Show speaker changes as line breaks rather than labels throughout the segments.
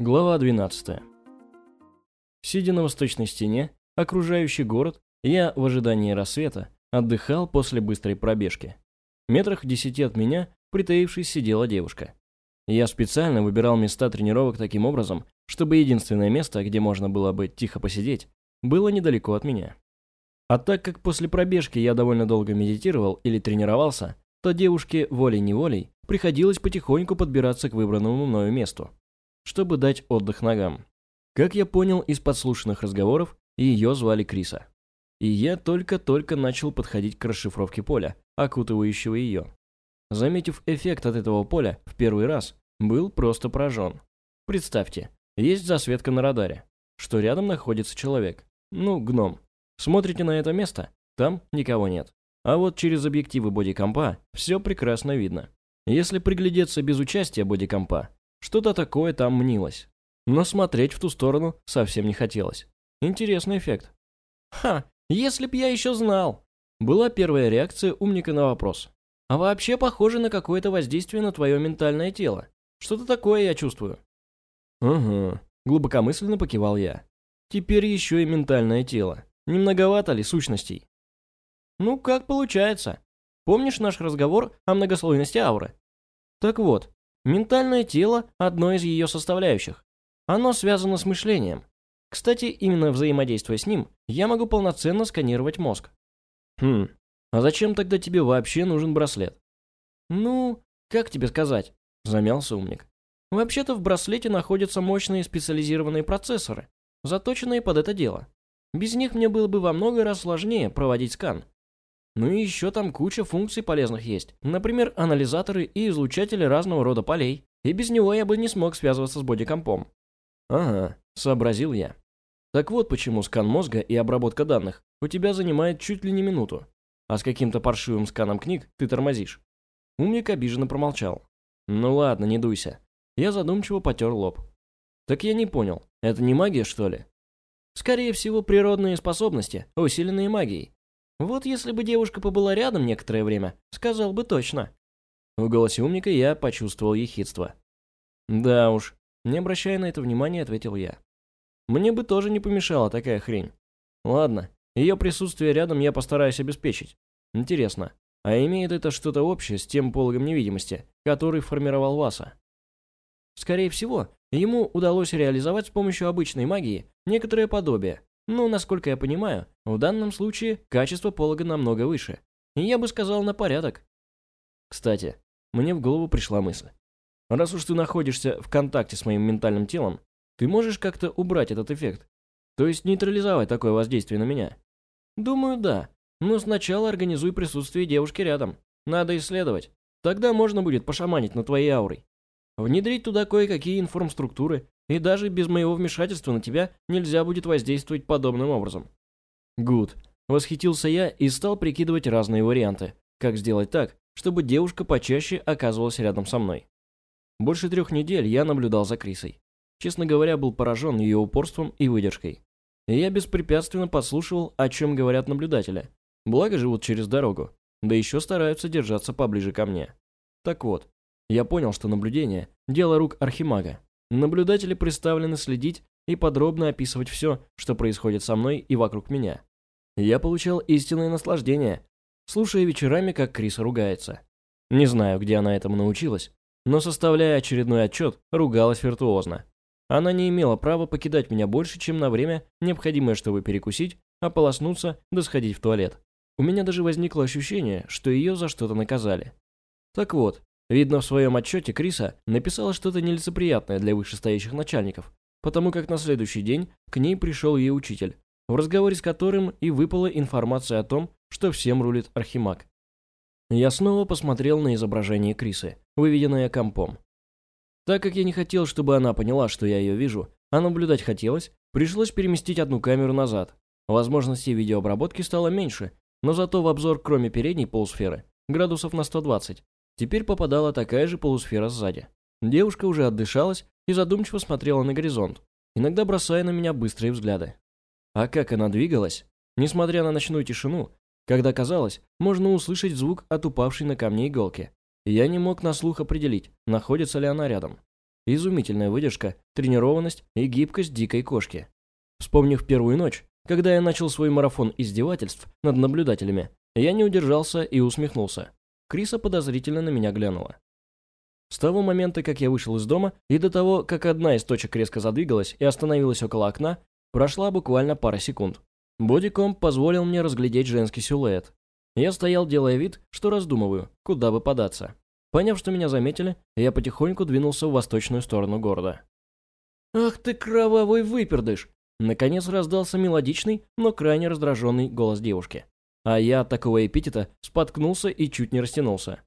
Глава 12. Сидя на восточной стене, окружающий город, я в ожидании рассвета отдыхал после быстрой пробежки. Метрах в десяти от меня, притаившись, сидела девушка. Я специально выбирал места тренировок таким образом, чтобы единственное место, где можно было бы тихо посидеть, было недалеко от меня. А так как после пробежки я довольно долго медитировал или тренировался, то девушке волей-неволей приходилось потихоньку подбираться к выбранному мною месту чтобы дать отдых ногам. Как я понял из подслушанных разговоров, ее звали Криса. И я только-только начал подходить к расшифровке поля, окутывающего ее. Заметив эффект от этого поля в первый раз, был просто поражен. Представьте, есть засветка на радаре, что рядом находится человек. Ну, гном. Смотрите на это место, там никого нет. А вот через объективы бодикомпа все прекрасно видно. Если приглядеться без участия бодикомпа, что-то такое там мнилось. Но смотреть в ту сторону совсем не хотелось. Интересный эффект. «Ха, если б я еще знал!» Была первая реакция умника на вопрос. «А вообще похоже на какое-то воздействие на твое ментальное тело. Что-то такое я чувствую». «Угу», — глубокомысленно покивал я. «Теперь еще и ментальное тело. Не многовато ли сущностей?» «Ну, как получается. Помнишь наш разговор о многослойности ауры?» «Так вот, Ментальное тело – одно из ее составляющих. Оно связано с мышлением. Кстати, именно взаимодействуя с ним, я могу полноценно сканировать мозг. Хм, а зачем тогда тебе вообще нужен браслет? Ну, как тебе сказать? Замялся умник. Вообще-то в браслете находятся мощные специализированные процессоры, заточенные под это дело. Без них мне было бы во много раз сложнее проводить скан, ну и еще там куча функций полезных есть. Например, анализаторы и излучатели разного рода полей. И без него я бы не смог связываться с бодикомпом. Ага, сообразил я. Так вот почему скан мозга и обработка данных у тебя занимает чуть ли не минуту. А с каким-то паршивым сканом книг ты тормозишь. Умник обиженно промолчал. Ну ладно, не дуйся. Я задумчиво потер лоб. Так я не понял, это не магия, что ли? Скорее всего, природные способности, усиленные магией. Вот если бы девушка побыла рядом некоторое время, сказал бы точно. В голосе умника я почувствовал ехидство. Да уж, не обращая на это внимания, ответил я. Мне бы тоже не помешала такая хрень. Ладно, ее присутствие рядом я постараюсь обеспечить. Интересно, а имеет это что-то общее с тем пологом невидимости, который формировал Васа? Скорее всего, ему удалось реализовать с помощью обычной магии некоторое подобие, но, насколько я понимаю, в данном случае качество полога намного выше. Я бы сказал на порядок. Кстати, мне в голову пришла мысль. Раз уж ты находишься в контакте с моим ментальным телом, ты можешь как-то убрать этот эффект? То есть нейтрализовать такое воздействие на меня? Думаю, да. Но сначала организуй присутствие девушки рядом. Надо исследовать. Тогда можно будет пошаманить на твоей аурой. Внедрить туда кое-какие информструктуры и даже без моего вмешательства на тебя нельзя будет воздействовать подобным образом. Гуд. Восхитился я и стал прикидывать разные варианты, как сделать так, чтобы девушка почаще оказывалась рядом со мной. Больше трех недель я наблюдал за Крисой. Честно говоря, был поражен ее упорством и выдержкой. И я беспрепятственно подслушивал, о чем говорят наблюдатели. Благо живут через дорогу, да еще стараются держаться поближе ко мне. Так вот, я понял, что наблюдение – дело рук архимага. Наблюдатели представлены следить и подробно описывать все, что происходит со мной и вокруг меня. Я получал истинное наслаждение, слушая вечерами, как Крис ругается. Не знаю, где она этому научилась, но составляя очередной отчет, ругалась виртуозно. Она не имела права покидать меня больше, чем на время, необходимое, чтобы перекусить, ополоснуться да сходить в туалет. У меня даже возникло ощущение, что ее за что-то наказали. Так вот, Видно, в своем отчете Криса написала что-то нелицеприятное для вышестоящих начальников, потому как на следующий день к ней пришел ее учитель, в разговоре с которым и выпала информация о том, что всем рулит Архимаг. Я снова посмотрел на изображение Крисы, выведенное компом. Так как я не хотел, чтобы она поняла, что я ее вижу, а наблюдать хотелось, пришлось переместить одну камеру назад. Возможностей видеообработки стало меньше, но зато в обзор, кроме передней полусферы, градусов на 120, Теперь попадала такая же полусфера сзади. Девушка уже отдышалась и задумчиво смотрела на горизонт, иногда бросая на меня быстрые взгляды. А как она двигалась, несмотря на ночную тишину, когда казалось, можно услышать звук от упавшей на камни иголки. Я не мог на слух определить, находится ли она рядом. Изумительная выдержка, тренированность и гибкость дикой кошки. Вспомнив первую ночь, когда я начал свой марафон издевательств над наблюдателями, я не удержался и усмехнулся. Криса подозрительно на меня глянула. С того момента, как я вышел из дома, и до того, как одна из точек резко задвигалась и остановилась около окна, прошла буквально пара секунд. Бодиком позволил мне разглядеть женский силуэт. Я стоял, делая вид, что раздумываю, куда бы податься. Поняв, что меня заметили, я потихоньку двинулся в восточную сторону города. «Ах ты кровавый выпердыш!» Наконец раздался мелодичный, но крайне раздраженный голос девушки. А я от такого эпитета споткнулся и чуть не растянулся.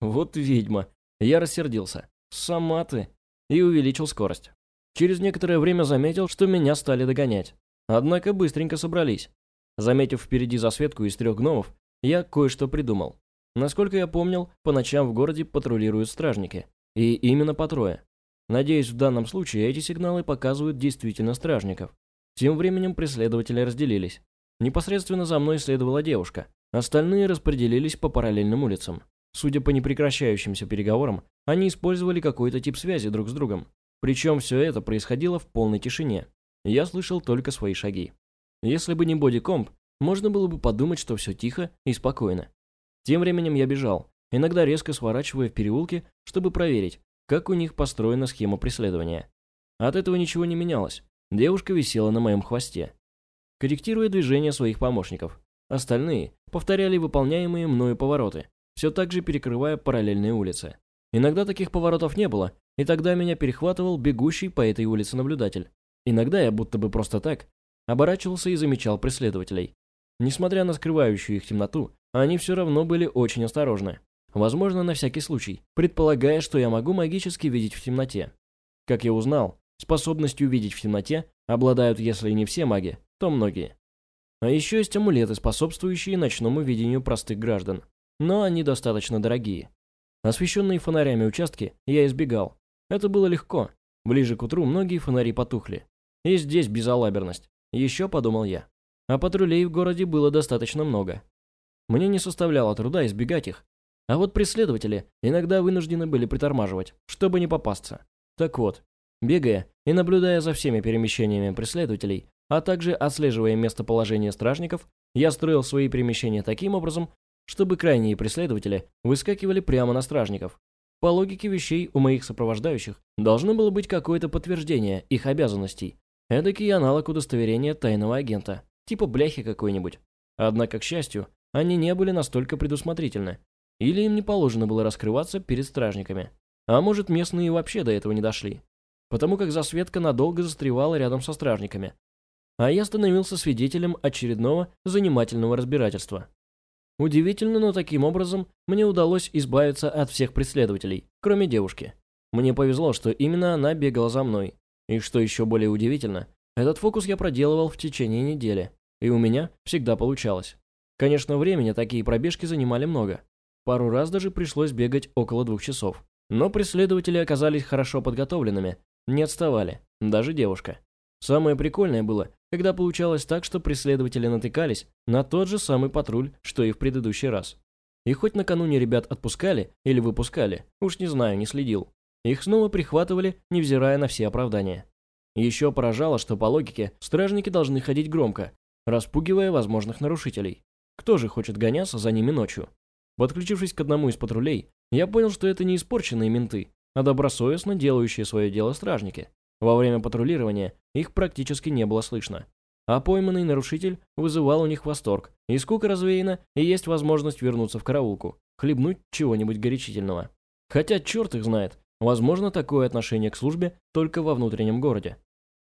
Вот ведьма. Я рассердился. Сама ты. И увеличил скорость. Через некоторое время заметил, что меня стали догонять. Однако быстренько собрались. Заметив впереди засветку из трех гномов, я кое-что придумал. Насколько я помнил, по ночам в городе патрулируют стражники. И именно по трое. Надеюсь, в данном случае эти сигналы показывают действительно стражников. Тем временем преследователи разделились. Непосредственно за мной следовала девушка. Остальные распределились по параллельным улицам. Судя по непрекращающимся переговорам, они использовали какой-то тип связи друг с другом. Причем все это происходило в полной тишине. Я слышал только свои шаги. Если бы не бодикомп, можно было бы подумать, что все тихо и спокойно. Тем временем я бежал, иногда резко сворачивая в переулки, чтобы проверить, как у них построена схема преследования. От этого ничего не менялось. Девушка висела на моем хвосте, корректируя движения своих помощников. Остальные повторяли выполняемые мною повороты, все так же перекрывая параллельные улицы. Иногда таких поворотов не было, и тогда меня перехватывал бегущий по этой улице наблюдатель. Иногда я будто бы просто так оборачивался и замечал преследователей. Несмотря на скрывающую их темноту, они все равно были очень осторожны. Возможно, на всякий случай, предполагая, что я могу магически видеть в темноте. Как я узнал, Способностью видеть в темноте обладают, если не все маги, то многие. А еще есть амулеты, способствующие ночному видению простых граждан. Но они достаточно дорогие. Освещенные фонарями участки я избегал. Это было легко. Ближе к утру многие фонари потухли. И здесь безалаберность. Еще подумал я. А патрулей в городе было достаточно много. Мне не составляло труда избегать их. А вот преследователи иногда вынуждены были притормаживать, чтобы не попасться. Так вот, Бегая и наблюдая за всеми перемещениями преследователей, а также отслеживая местоположение стражников, я строил свои перемещения таким образом, чтобы крайние преследователи выскакивали прямо на стражников. По логике вещей у моих сопровождающих должно было быть какое-то подтверждение их обязанностей, эдакий аналог удостоверения тайного агента, типа бляхи какой-нибудь. Однако, к счастью, они не были настолько предусмотрительны, или им не положено было раскрываться перед стражниками. А может, местные вообще до этого не дошли потому как засветка надолго застревала рядом со стражниками. А я становился свидетелем очередного занимательного разбирательства. Удивительно, но таким образом мне удалось избавиться от всех преследователей, кроме девушки. Мне повезло, что именно она бегала за мной. И что еще более удивительно, этот фокус я проделывал в течение недели, и у меня всегда получалось. Конечно, времени такие пробежки занимали много. Пару раз даже пришлось бегать около двух часов. Но преследователи оказались хорошо подготовленными не отставали, даже девушка. Самое прикольное было, когда получалось так, что преследователи натыкались на тот же самый патруль, что и в предыдущий раз. И хоть накануне ребят отпускали или выпускали, уж не знаю, не следил, их снова прихватывали, невзирая на все оправдания. Еще поражало, что по логике стражники должны ходить громко, распугивая возможных нарушителей. Кто же хочет гоняться за ними ночью? Подключившись к одному из патрулей, я понял, что это не испорченные менты, а добросовестно делающие свое дело стражники. Во время патрулирования их практически не было слышно. А пойманный нарушитель вызывал у них восторг, и скука развеяна, и есть возможность вернуться в караулку, хлебнуть чего-нибудь горячительного. Хотя черт их знает, возможно такое отношение к службе только во внутреннем городе.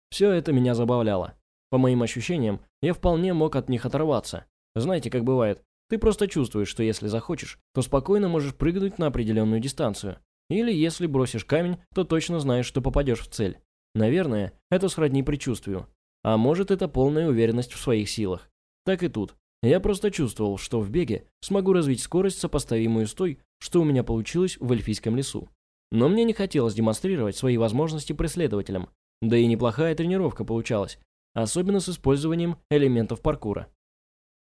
Все это меня забавляло. По моим ощущениям, я вполне мог от них оторваться. Знаете, как бывает, ты просто чувствуешь, что если захочешь, то спокойно можешь прыгнуть на определенную дистанцию, или если бросишь камень, то точно знаешь, что попадешь в цель. Наверное, это сродни предчувствию. А может, это полная уверенность в своих силах. Так и тут. Я просто чувствовал, что в беге смогу развить скорость, сопоставимую с той, что у меня получилось в эльфийском лесу. Но мне не хотелось демонстрировать свои возможности преследователям. Да и неплохая тренировка получалась, особенно с использованием элементов паркура.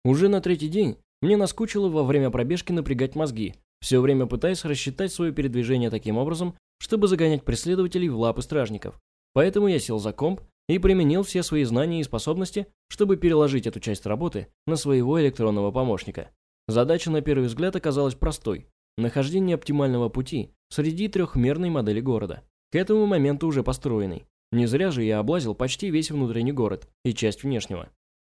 Уже на третий день мне наскучило во время пробежки напрягать мозги, все время пытаясь рассчитать свое передвижение таким образом, чтобы загонять преследователей в лапы стражников. Поэтому я сел за комп и применил все свои знания и способности, чтобы переложить эту часть работы на своего электронного помощника. Задача на первый взгляд оказалась простой – нахождение оптимального пути среди трехмерной модели города, к этому моменту уже построенной. Не зря же я облазил почти весь внутренний город и часть внешнего.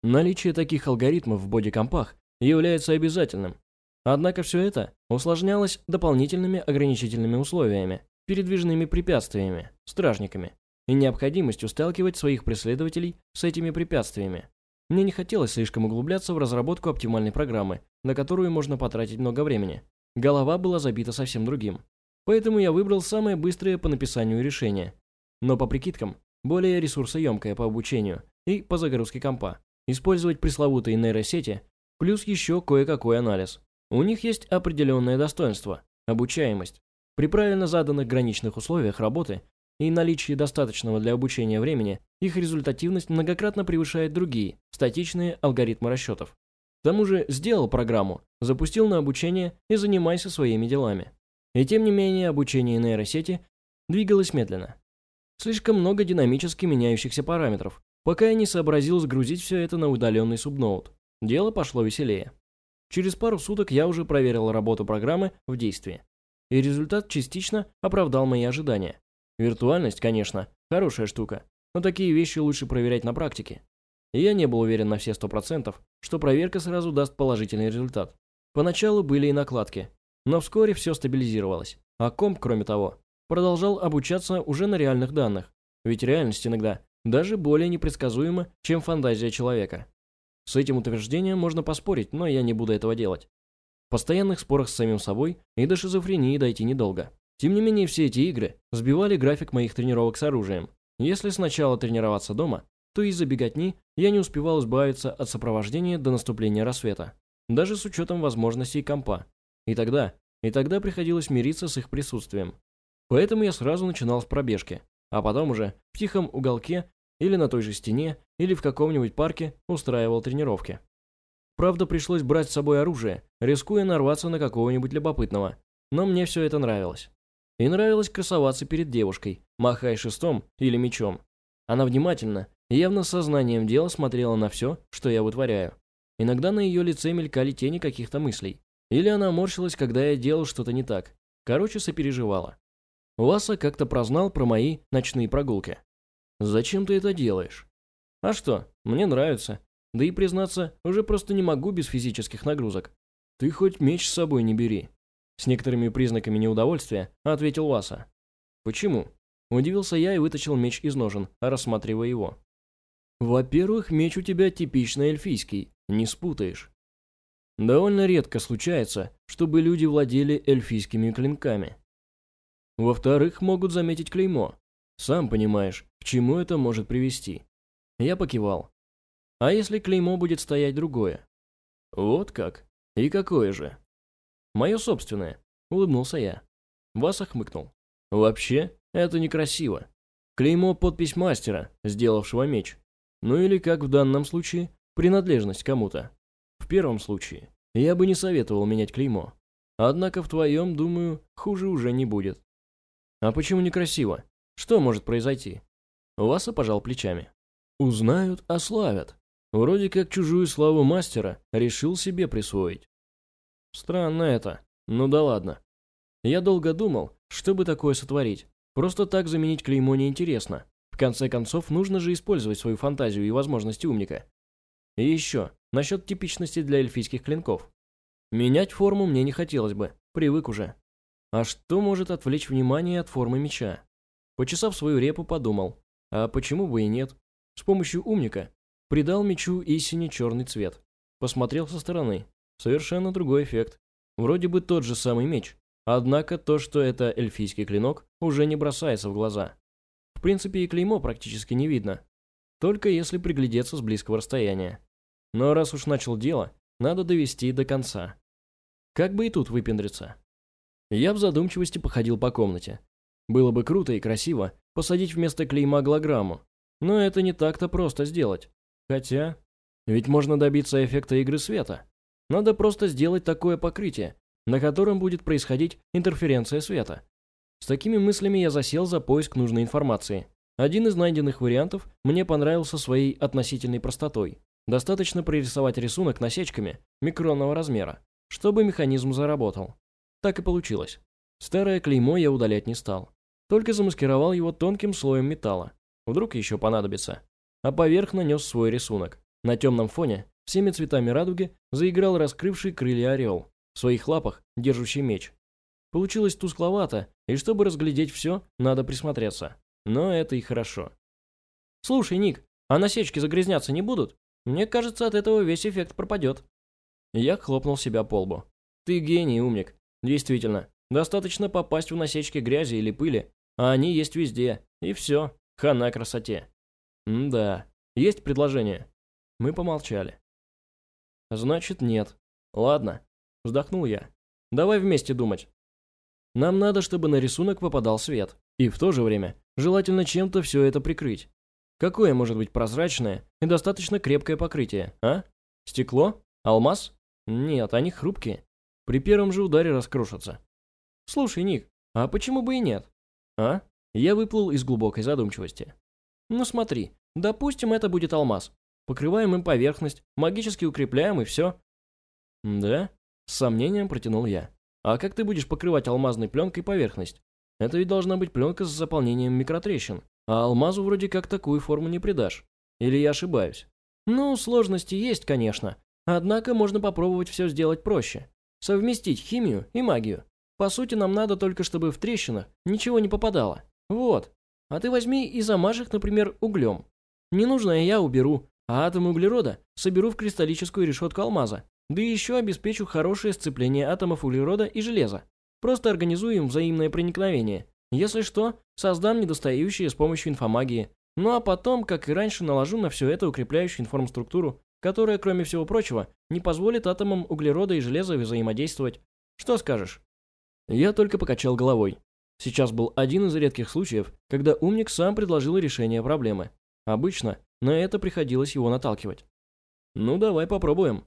Наличие таких алгоритмов в бодикомпах является обязательным. Однако все это усложнялось дополнительными ограничительными условиями, передвижными препятствиями, стражниками и необходимостью сталкивать своих преследователей с этими препятствиями. Мне не хотелось слишком углубляться в разработку оптимальной программы, на которую можно потратить много времени. Голова была забита совсем другим. Поэтому я выбрал самое быстрое по написанию решение, но по прикидкам более ресурсоемкое по обучению и по загрузке компа. Использовать пресловутые нейросети, плюс еще кое-какой анализ. У них есть определенное достоинство – обучаемость. При правильно заданных граничных условиях работы и наличии достаточного для обучения времени, их результативность многократно превышает другие, статичные алгоритмы расчетов. К тому же сделал программу, запустил на обучение и занимайся своими делами. И тем не менее обучение нейросети двигалось медленно. Слишком много динамически меняющихся параметров, пока я не сообразил сгрузить все это на удаленный субноут. Дело пошло веселее. Через пару суток я уже проверил работу программы в действии. И результат частично оправдал мои ожидания. Виртуальность, конечно, хорошая штука, но такие вещи лучше проверять на практике. Я не был уверен на все сто процентов, что проверка сразу даст положительный результат. Поначалу были и накладки, но вскоре все стабилизировалось. А комп, кроме того, продолжал обучаться уже на реальных данных, ведь реальность иногда даже более непредсказуема, чем фантазия человека. С этим утверждением можно поспорить, но я не буду этого делать. В постоянных спорах с самим собой и до шизофрении дойти недолго. Тем не менее, все эти игры сбивали график моих тренировок с оружием. Если сначала тренироваться дома, то из-за беготни я не успевал избавиться от сопровождения до наступления рассвета, даже с учетом возможностей компа. И тогда, и тогда приходилось мириться с их присутствием. Поэтому я сразу начинал с пробежки, а потом уже в тихом уголке или на той же стене, или в каком-нибудь парке устраивал тренировки. Правда, пришлось брать с собой оружие, рискуя нарваться на какого-нибудь любопытного, но мне все это нравилось. И нравилось красоваться перед девушкой, махая шестом или мечом. Она внимательно, явно сознанием дела смотрела на все, что я вытворяю. Иногда на ее лице мелькали тени каких-то мыслей. Или она морщилась, когда я делал что-то не так. Короче, сопереживала. Васа как-то прознал про мои ночные прогулки. «Зачем ты это делаешь?» «А что, мне нравится. Да и, признаться, уже просто не могу без физических нагрузок. Ты хоть меч с собой не бери. С некоторыми признаками неудовольствия ответил Васа. «Почему?» Удивился я и вытащил меч из ножен, рассматривая его. «Во-первых, меч у тебя типично эльфийский, не спутаешь. Довольно редко случается, чтобы люди владели эльфийскими клинками. Во-вторых, могут заметить клеймо. Сам понимаешь, к чему это может привести. Я покивал. А если клеймо будет стоять другое? Вот как? И какое же? «Мое собственное», — улыбнулся я. Васа хмыкнул. «Вообще, это некрасиво. Клеймо подпись мастера, сделавшего меч. Ну или, как в данном случае, принадлежность кому-то. В первом случае я бы не советовал менять клеймо. Однако в твоем, думаю, хуже уже не будет. А почему некрасиво? Что может произойти? Васа пожал плечами. Узнают, ославят. Вроде как чужую славу мастера решил себе присвоить. Странно это. Ну да ладно. Я долго думал, что бы такое сотворить. Просто так заменить клеймо неинтересно. В конце концов, нужно же использовать свою фантазию и возможности умника. И еще, насчет типичности для эльфийских клинков. Менять форму мне не хотелось бы, привык уже. А что может отвлечь внимание от формы меча? Почесав свою репу, подумал, а почему бы и нет? С помощью умника придал мечу истине черный цвет. Посмотрел со стороны. Совершенно другой эффект. Вроде бы тот же самый меч, однако то, что это эльфийский клинок, уже не бросается в глаза. В принципе, и клеймо практически не видно, только если приглядеться с близкого расстояния. Но раз уж начал дело, надо довести до конца. Как бы и тут выпендриться. Я в задумчивости походил по комнате. Было бы круто и красиво посадить вместо клейма голограмму, но это не так-то просто сделать. Хотя, ведь можно добиться эффекта игры света. Надо просто сделать такое покрытие, на котором будет происходить интерференция света. С такими мыслями я засел за поиск нужной информации. Один из найденных вариантов мне понравился своей относительной простотой. Достаточно прорисовать рисунок насечками микронного размера, чтобы механизм заработал. Так и получилось. Старое клеймо я удалять не стал. Только замаскировал его тонким слоем металла. Вдруг еще понадобится. А поверх нанес свой рисунок. На темном фоне, всеми цветами радуги, заиграл раскрывший крылья орел, в своих лапах держащий меч. Получилось тускловато, и чтобы разглядеть все, надо присмотреться. Но это и хорошо. «Слушай, Ник, а насечки загрязняться не будут? Мне кажется, от этого весь эффект пропадет». Я хлопнул себя по лбу. «Ты гений, умник. Действительно, достаточно попасть в насечки грязи или пыли, а они есть везде, и все, хана красоте». М «Да, есть предложение?» Мы помолчали. «Значит, нет. Ладно», — вздохнул я. «Давай вместе думать. Нам надо, чтобы на рисунок попадал свет, и в то же время желательно чем-то все это прикрыть. Какое может быть прозрачное и достаточно крепкое покрытие, а? Стекло? Алмаз? Нет, они хрупкие. При первом же ударе раскрошатся. Слушай, Ник, а почему бы и нет? А? Я выплыл из глубокой задумчивости. Ну смотри, допустим, это будет алмаз. Покрываем им поверхность, магически укрепляем и все. Да? С сомнением протянул я. А как ты будешь покрывать алмазной пленкой поверхность? Это ведь должна быть пленка с заполнением микротрещин. А алмазу вроде как такую форму не придашь. Или я ошибаюсь? Ну, сложности есть, конечно. Однако можно попробовать все сделать проще. Совместить химию и магию. По сути, нам надо только, чтобы в трещинах ничего не попадало. Вот. А ты возьми и замажь их, например, углем. Ненужное я уберу, а атомы углерода соберу в кристаллическую решетку алмаза. Да еще обеспечу хорошее сцепление атомов углерода и железа. Просто организуем взаимное проникновение. Если что, создам недостающие с помощью инфомагии. Ну а потом, как и раньше, наложу на все это укрепляющую информструктуру, которая, кроме всего прочего, не позволит атомам углерода и железа взаимодействовать. Что скажешь? Я только покачал головой. Сейчас был один из редких случаев, когда умник сам предложил решение проблемы. Обычно на это приходилось его наталкивать. Ну давай попробуем.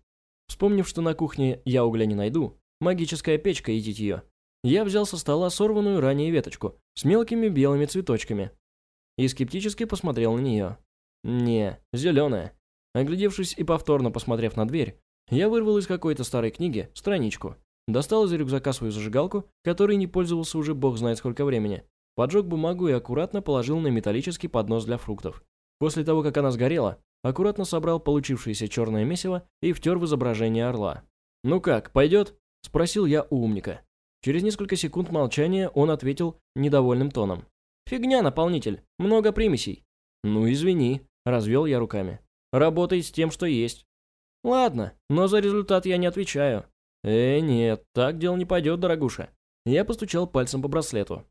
Вспомнив, что на кухне я угля не найду, магическая печка и ее, я взял со стола сорванную ранее веточку с мелкими белыми цветочками и скептически посмотрел на нее. Не, зеленая. Оглядевшись и повторно посмотрев на дверь, я вырвал из какой-то старой книги страничку, достал из рюкзака свою зажигалку, которой не пользовался уже бог знает сколько времени, поджег бумагу и аккуратно положил на металлический поднос для фруктов. После того, как она сгорела, аккуратно собрал получившееся черное месиво и втер в изображение орла. «Ну как, пойдет?» – спросил я у умника. Через несколько секунд молчания он ответил недовольным тоном. «Фигня, наполнитель. Много примесей». «Ну, извини», – развел я руками. «Работай с тем, что есть». «Ладно, но за результат я не отвечаю». «Э, нет, так дело не пойдет, дорогуша». Я постучал пальцем по браслету.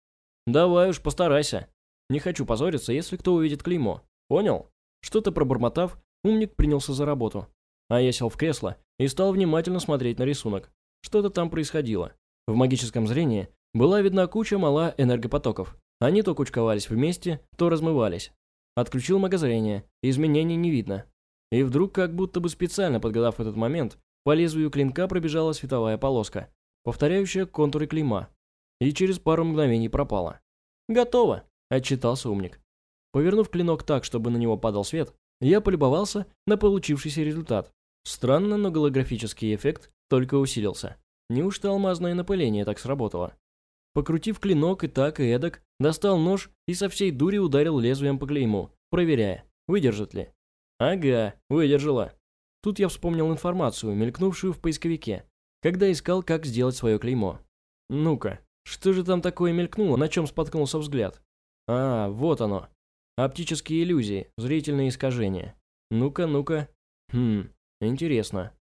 «Давай уж, постарайся. Не хочу позориться, если кто увидит клеймо. Понял?» Что-то пробормотав, умник принялся за работу. А я сел в кресло и стал внимательно смотреть на рисунок. Что-то там происходило. В магическом зрении была видна куча мала энергопотоков. Они то кучковались вместе, то размывались. Отключил магозрение, изменений не видно. И вдруг, как будто бы специально подгадав этот момент, по лезвию клинка пробежала световая полоска, повторяющая контуры клейма, и через пару мгновений пропала. «Готово!» – отчитался умник. Повернув клинок так, чтобы на него падал свет, я полюбовался на получившийся результат. Странно, но голографический эффект только усилился. Неужто алмазное напыление так сработало? Покрутив клинок и так, и эдак, достал нож и со всей дури ударил лезвием по клейму, проверяя, выдержит ли. Ага, выдержала. Тут я вспомнил информацию, мелькнувшую в поисковике, когда искал, как сделать свое клеймо. Ну-ка, что же там такое мелькнуло, на чем споткнулся взгляд? А, вот оно. Оптические иллюзии, зрительные искажения. Ну-ка, ну-ка. Хм, интересно.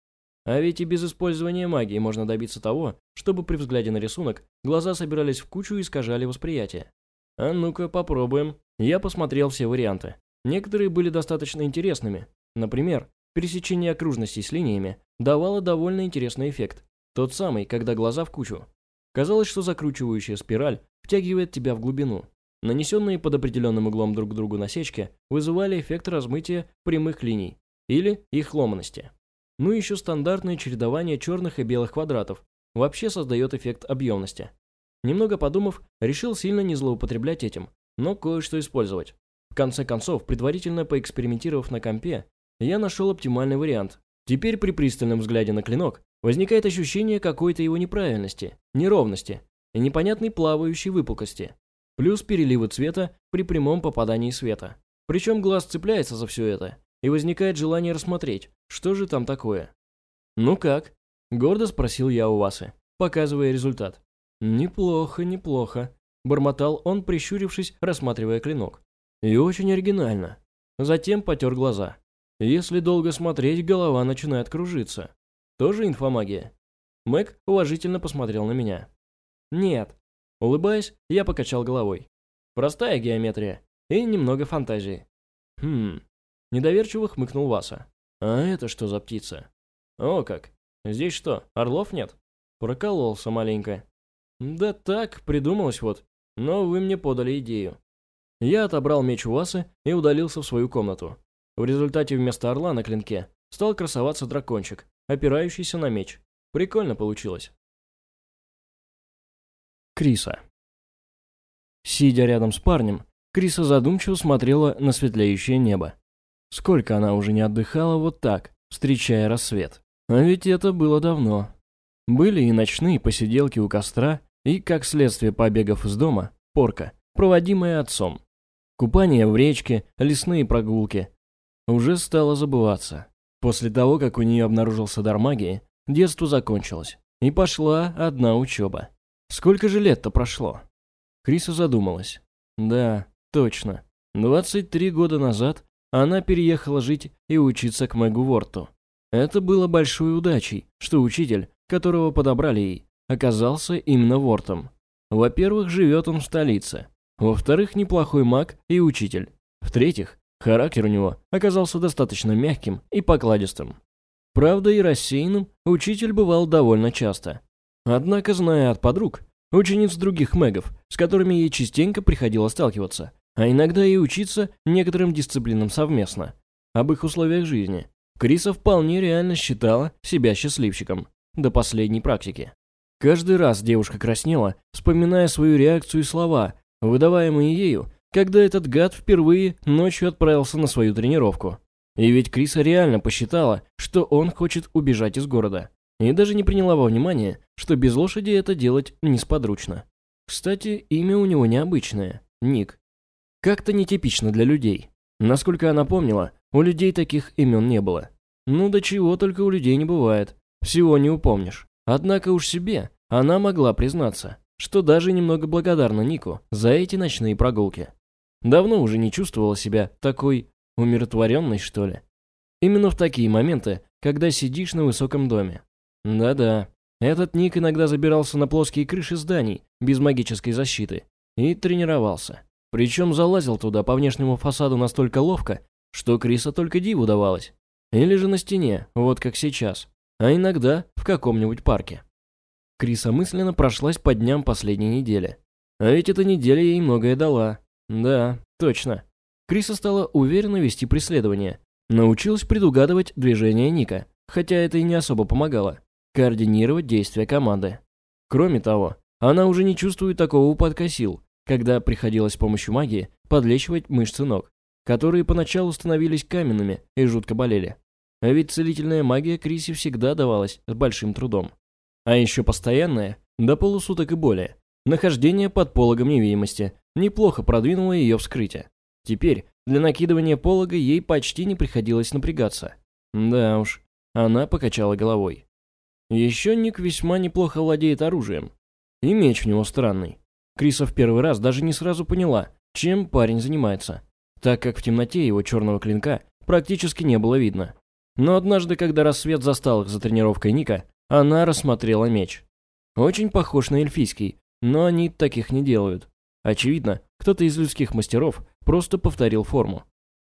А ведь и без использования магии можно добиться того, чтобы при взгляде на рисунок глаза собирались в кучу и искажали восприятие. А ну-ка, попробуем. Я посмотрел все варианты. Некоторые были достаточно интересными. Например, пересечение окружностей с линиями давало довольно интересный эффект. Тот самый, когда глаза в кучу. Казалось, что закручивающая спираль втягивает тебя в глубину. Нанесенные под определенным углом друг к другу насечки вызывали эффект размытия прямых линий или их ломаности. Ну и еще стандартное чередование черных и белых квадратов вообще создает эффект объемности. Немного подумав, решил сильно не злоупотреблять этим, но кое-что использовать. В конце концов, предварительно поэкспериментировав на компе, я нашел оптимальный вариант. Теперь при пристальном взгляде на клинок возникает ощущение какой-то его неправильности, неровности и непонятной плавающей выпуклости. Плюс переливы цвета при прямом попадании света. Причем глаз цепляется за все это, и возникает желание рассмотреть, что же там такое. «Ну как?» – гордо спросил я у Васы, показывая результат. «Неплохо, неплохо», – бормотал он, прищурившись, рассматривая клинок. «И очень оригинально». Затем потер глаза. Если долго смотреть, голова начинает кружиться. Тоже инфомагия? Мэг уважительно посмотрел на меня. Нет. Улыбаясь, я покачал головой. Простая геометрия и немного фантазии. Хм. Недоверчиво хмыкнул Васа. А это что за птица? О как. Здесь что, орлов нет? Прокололся маленько. Да так, придумалось вот. Но вы мне подали идею. Я отобрал меч у Васы и удалился в свою комнату. В результате вместо орла на клинке стал красоваться дракончик, опирающийся на меч. Прикольно получилось. Криса. Сидя рядом с парнем, Криса задумчиво смотрела на светлеющее небо. Сколько она уже не отдыхала вот так, встречая рассвет. А ведь это было давно. Были и ночные посиделки у костра, и, как следствие побегов из дома, порка, проводимая отцом. Купание в речке, лесные прогулки, уже стало забываться. После того, как у нее обнаружился дар магии, детство закончилось, и пошла одна учеба. Сколько же лет-то прошло? Криса задумалась. Да, точно. 23 года назад она переехала жить и учиться к Мэгу Ворту. Это было большой удачей, что учитель, которого подобрали ей, оказался именно Вортом. Во-первых, живет он в столице. Во-вторых, неплохой маг и учитель. В-третьих, Характер у него оказался достаточно мягким и покладистым. Правда, и рассеянным учитель бывал довольно часто. Однако, зная от подруг, учениц других мэгов, с которыми ей частенько приходилось сталкиваться, а иногда и учиться некоторым дисциплинам совместно, об их условиях жизни, Криса вполне реально считала себя счастливчиком до последней практики. Каждый раз девушка краснела, вспоминая свою реакцию и слова, выдаваемые ею когда этот гад впервые ночью отправился на свою тренировку. И ведь Криса реально посчитала, что он хочет убежать из города. И даже не приняла во внимание, что без лошади это делать несподручно. Кстати, имя у него необычное – Ник. Как-то нетипично для людей. Насколько она помнила, у людей таких имен не было. Ну до чего только у людей не бывает. Всего не упомнишь. Однако уж себе она могла признаться, что даже немного благодарна Нику за эти ночные прогулки. Давно уже не чувствовала себя такой умиротворенной, что ли. Именно в такие моменты, когда сидишь на высоком доме. Да-да, этот Ник иногда забирался на плоские крыши зданий без магической защиты и тренировался. Причем залазил туда по внешнему фасаду настолько ловко, что Криса только диву давалось. Или же на стене, вот как сейчас, а иногда в каком-нибудь парке. Криса мысленно прошлась по дням последней недели. А ведь эта неделя ей многое дала. Да, точно. Криса стала уверенно вести преследование. Научилась предугадывать движения Ника, хотя это и не особо помогало. Координировать действия команды. Кроме того, она уже не чувствует такого упадка сил, когда приходилось с помощью магии подлечивать мышцы ног, которые поначалу становились каменными и жутко болели. А ведь целительная магия Крисе всегда давалась с большим трудом. А еще постоянная, до полусуток и более, нахождение под пологом невидимости, неплохо продвинуло ее вскрытие. Теперь для накидывания полога ей почти не приходилось напрягаться. Да уж, она покачала головой. Еще Ник весьма неплохо владеет оружием. И меч у него странный. Криса в первый раз даже не сразу поняла, чем парень занимается, так как в темноте его черного клинка практически не было видно. Но однажды, когда рассвет застал их за тренировкой Ника, она рассмотрела меч. Очень похож на эльфийский, но они таких не делают. Очевидно, кто-то из людских мастеров просто повторил форму.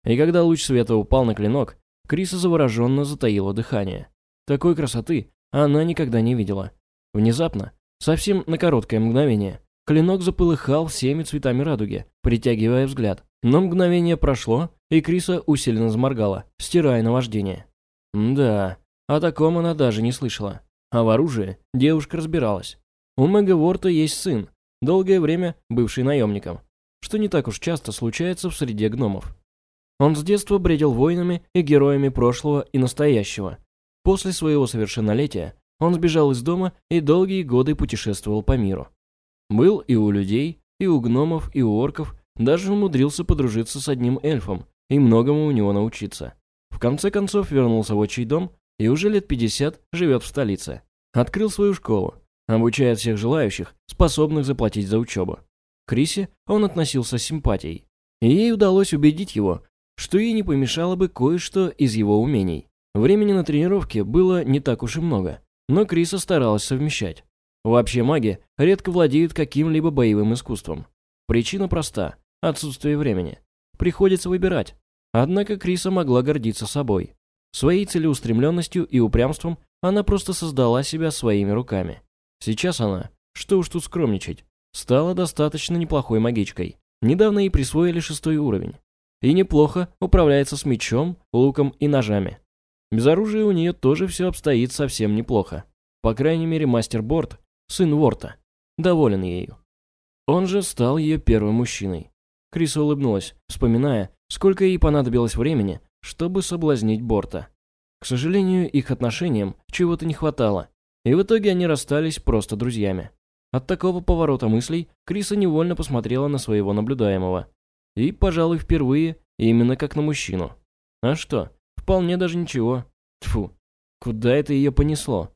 И когда луч света упал на клинок, Криса завороженно затаила дыхание. Такой красоты она никогда не видела. Внезапно, совсем на короткое мгновение, клинок заполыхал всеми цветами радуги, притягивая взгляд. Но мгновение прошло, и Криса усиленно заморгала, стирая наваждение. Да, о таком она даже не слышала. А в оружии девушка разбиралась. У Мегаворта есть сын, долгое время бывший наемником, что не так уж часто случается в среде гномов. Он с детства бредил воинами и героями прошлого и настоящего. После своего совершеннолетия он сбежал из дома и долгие годы путешествовал по миру. Был и у людей, и у гномов, и у орков, даже умудрился подружиться с одним эльфом и многому у него научиться. В конце концов вернулся в отчий дом и уже лет 50 живет в столице. Открыл свою школу, обучает всех желающих, способных заплатить за учебу. Крисе он относился с симпатией, и ей удалось убедить его, что ей не помешало бы кое-что из его умений. Времени на тренировки было не так уж и много, но Криса старалась совмещать. Вообще маги редко владеют каким-либо боевым искусством. Причина проста – отсутствие времени. Приходится выбирать. Однако Криса могла гордиться собой. Своей целеустремленностью и упрямством она просто создала себя своими руками. Сейчас она, что уж тут скромничать, стала достаточно неплохой магичкой. Недавно ей присвоили шестой уровень и неплохо управляется с мечом, луком и ножами. Без оружия у нее тоже все обстоит совсем неплохо. По крайней мере, мастер Борт, сын Ворта, доволен ею. Он же стал ее первым мужчиной. Криса улыбнулась, вспоминая, сколько ей понадобилось времени, чтобы соблазнить Борта. К сожалению, их отношениям чего-то не хватало, и в итоге они расстались просто друзьями. От такого поворота мыслей Криса невольно посмотрела на своего наблюдаемого. И, пожалуй, впервые именно как на мужчину. А что, вполне даже ничего. Тфу, куда это ее понесло?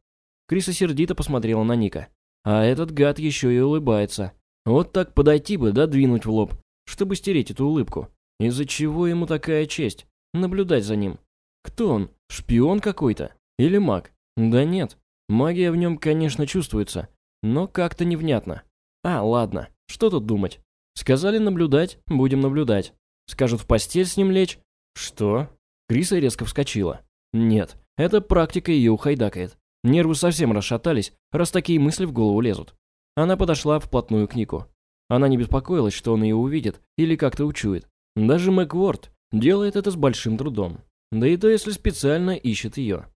Криса сердито посмотрела на Ника. А этот гад еще и улыбается. Вот так подойти бы, да двинуть в лоб, чтобы стереть эту улыбку. Из-за чего ему такая честь? Наблюдать за ним. Кто он? Шпион какой-то? Или маг? Да нет. Магия в нем, конечно, чувствуется, но как-то невнятно. А, ладно, что тут думать? Сказали наблюдать, будем наблюдать. Скажут в постель с ним лечь. Что? Криса резко вскочила. Нет, эта практика ее ухайдакает. Нервы совсем расшатались, раз такие мысли в голову лезут. Она подошла вплотную к Нику. Она не беспокоилась, что он ее увидит или как-то учует. Даже Макворд делает это с большим трудом. Да и то, если специально ищет ее.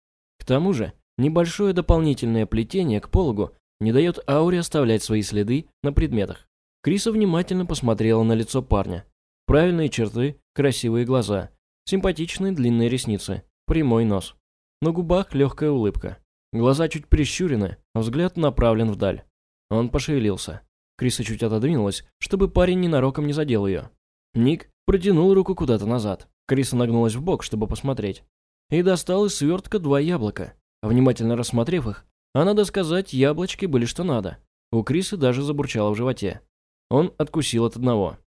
К тому же, небольшое дополнительное плетение к пологу не дает ауре оставлять свои следы на предметах. Криса внимательно посмотрела на лицо парня. Правильные черты, красивые глаза, симпатичные длинные ресницы, прямой нос. На губах легкая улыбка. Глаза чуть прищурены, а взгляд направлен вдаль. Он пошевелился. Криса чуть отодвинулась, чтобы парень ненароком не задел ее. Ник протянул руку куда-то назад. Криса нагнулась в бок, чтобы посмотреть. И достал из свертка два яблока. Внимательно рассмотрев их, а надо сказать, яблочки были что надо. У Крисы даже забурчало в животе. Он откусил от одного.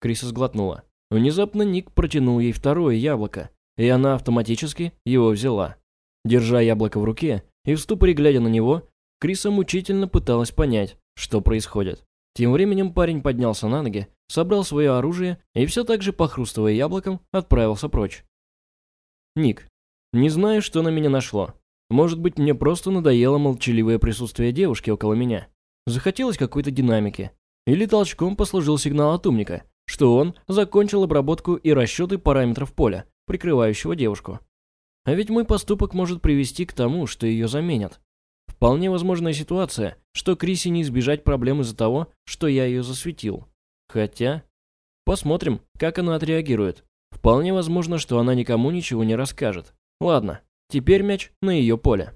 Криса сглотнула. Внезапно Ник протянул ей второе яблоко, и она автоматически его взяла. Держа яблоко в руке и в ступоре глядя на него, Криса мучительно пыталась понять, что происходит. Тем временем парень поднялся на ноги, собрал свое оружие и все так же, похрустывая яблоком, отправился прочь. Ник. Не знаю, что на меня нашло. Может быть, мне просто надоело молчаливое присутствие девушки около меня. Захотелось какой-то динамики. Или толчком послужил сигнал от умника, что он закончил обработку и расчеты параметров поля, прикрывающего девушку. А ведь мой поступок может привести к тому, что ее заменят. Вполне возможная ситуация, что Крисе не избежать проблем из-за того, что я ее засветил. Хотя... Посмотрим, как она отреагирует. Вполне возможно, что она никому ничего не расскажет. Ладно, теперь мяч на ее поле.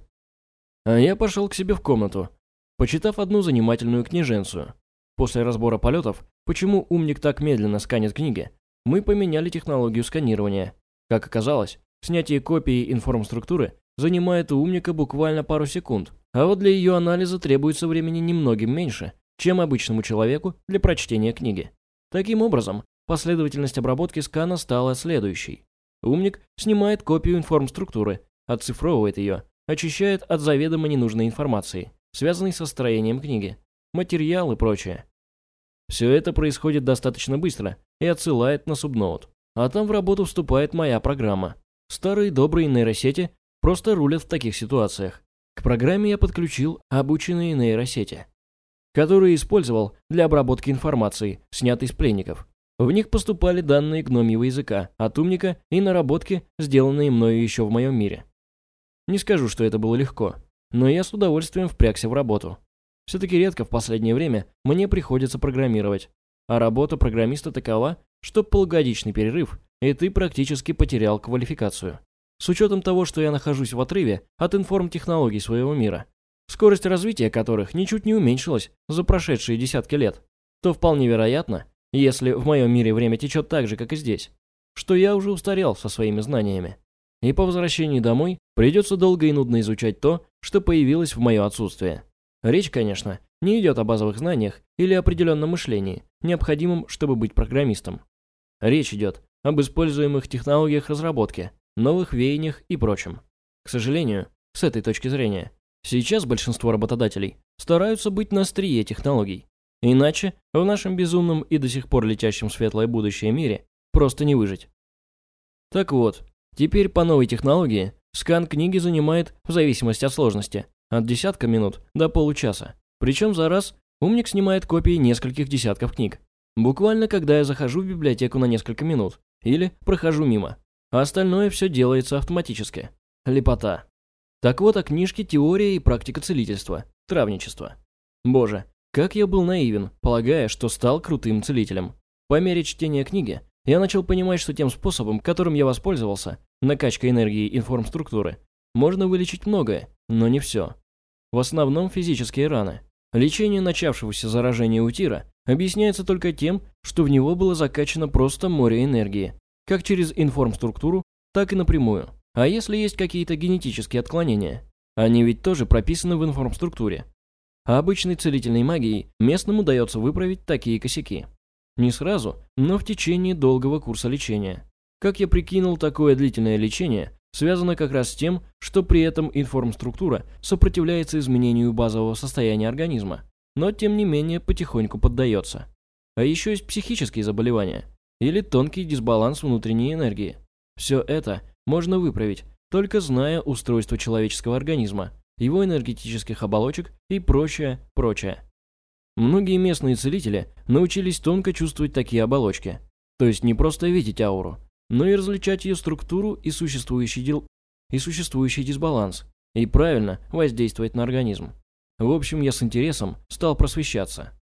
А я пошел к себе в комнату, почитав одну занимательную книженцию. После разбора полетов, почему умник так медленно сканит книги, мы поменяли технологию сканирования. Как оказалось, снятие копии информструктуры занимает у умника буквально пару секунд, а вот для ее анализа требуется времени немногим меньше, чем обычному человеку для прочтения книги. Таким образом, последовательность обработки скана стала следующей. Умник снимает копию информструктуры, оцифровывает ее, очищает от заведомо ненужной информации, связанной со строением книги, материал и прочее. Все это происходит достаточно быстро и отсылает на субноут. А там в работу вступает моя программа. Старые добрые нейросети просто рулят в таких ситуациях. К программе я подключил обученные нейросети, которые использовал для обработки информации, снятой с пленников. В них поступали данные гномьего языка от умника и наработки, сделанные мною еще в моем мире. Не скажу, что это было легко, но я с удовольствием впрягся в работу. Все-таки редко в последнее время мне приходится программировать. А работа программиста такова, что полугодичный перерыв, и ты практически потерял квалификацию. С учетом того, что я нахожусь в отрыве от информтехнологий своего мира, скорость развития которых ничуть не уменьшилась за прошедшие десятки лет, то вполне вероятно, если в моем мире время течет так же, как и здесь, что я уже устарел со своими знаниями. И по возвращении домой придется долго и нудно изучать то, что появилось в мое отсутствие. Речь, конечно, не идет о базовых знаниях или определенном мышлении, необходимом, чтобы быть программистом. Речь идет об используемых технологиях разработки, новых веяниях и прочем. К сожалению, с этой точки зрения, сейчас большинство работодателей стараются быть на острие технологий. Иначе в нашем безумном и до сих пор летящем светлое будущее мире просто не выжить. Так вот, теперь по новой технологии скан книги занимает, в зависимости от сложности, от десятка минут до получаса. Причем за раз умник снимает копии нескольких десятков книг. Буквально когда я захожу в библиотеку на несколько минут или прохожу мимо а остальное все делается автоматически. Лепота. Так вот о книжке «Теория и практика целительства. Травничество». Боже, как я был наивен, полагая, что стал крутым целителем. По мере чтения книги, я начал понимать, что тем способом, которым я воспользовался, накачка энергии информструктуры, можно вылечить многое, но не все. В основном физические раны. Лечение начавшегося заражения у тира объясняется только тем, что в него было закачано просто море энергии, как через информструктуру, так и напрямую. А если есть какие-то генетические отклонения? Они ведь тоже прописаны в информструктуре. А обычной целительной магией местным удается выправить такие косяки. Не сразу, но в течение долгого курса лечения. Как я прикинул, такое длительное лечение связано как раз с тем, что при этом информструктура сопротивляется изменению базового состояния организма, но тем не менее потихоньку поддается. А еще есть психические заболевания, или тонкий дисбаланс внутренней энергии. Все это можно выправить, только зная устройство человеческого организма, его энергетических оболочек и прочее, прочее. Многие местные целители научились тонко чувствовать такие оболочки, то есть не просто видеть ауру, но и различать ее структуру и существующий, дел... и существующий дисбаланс, и правильно воздействовать на организм. В общем, я с интересом стал просвещаться.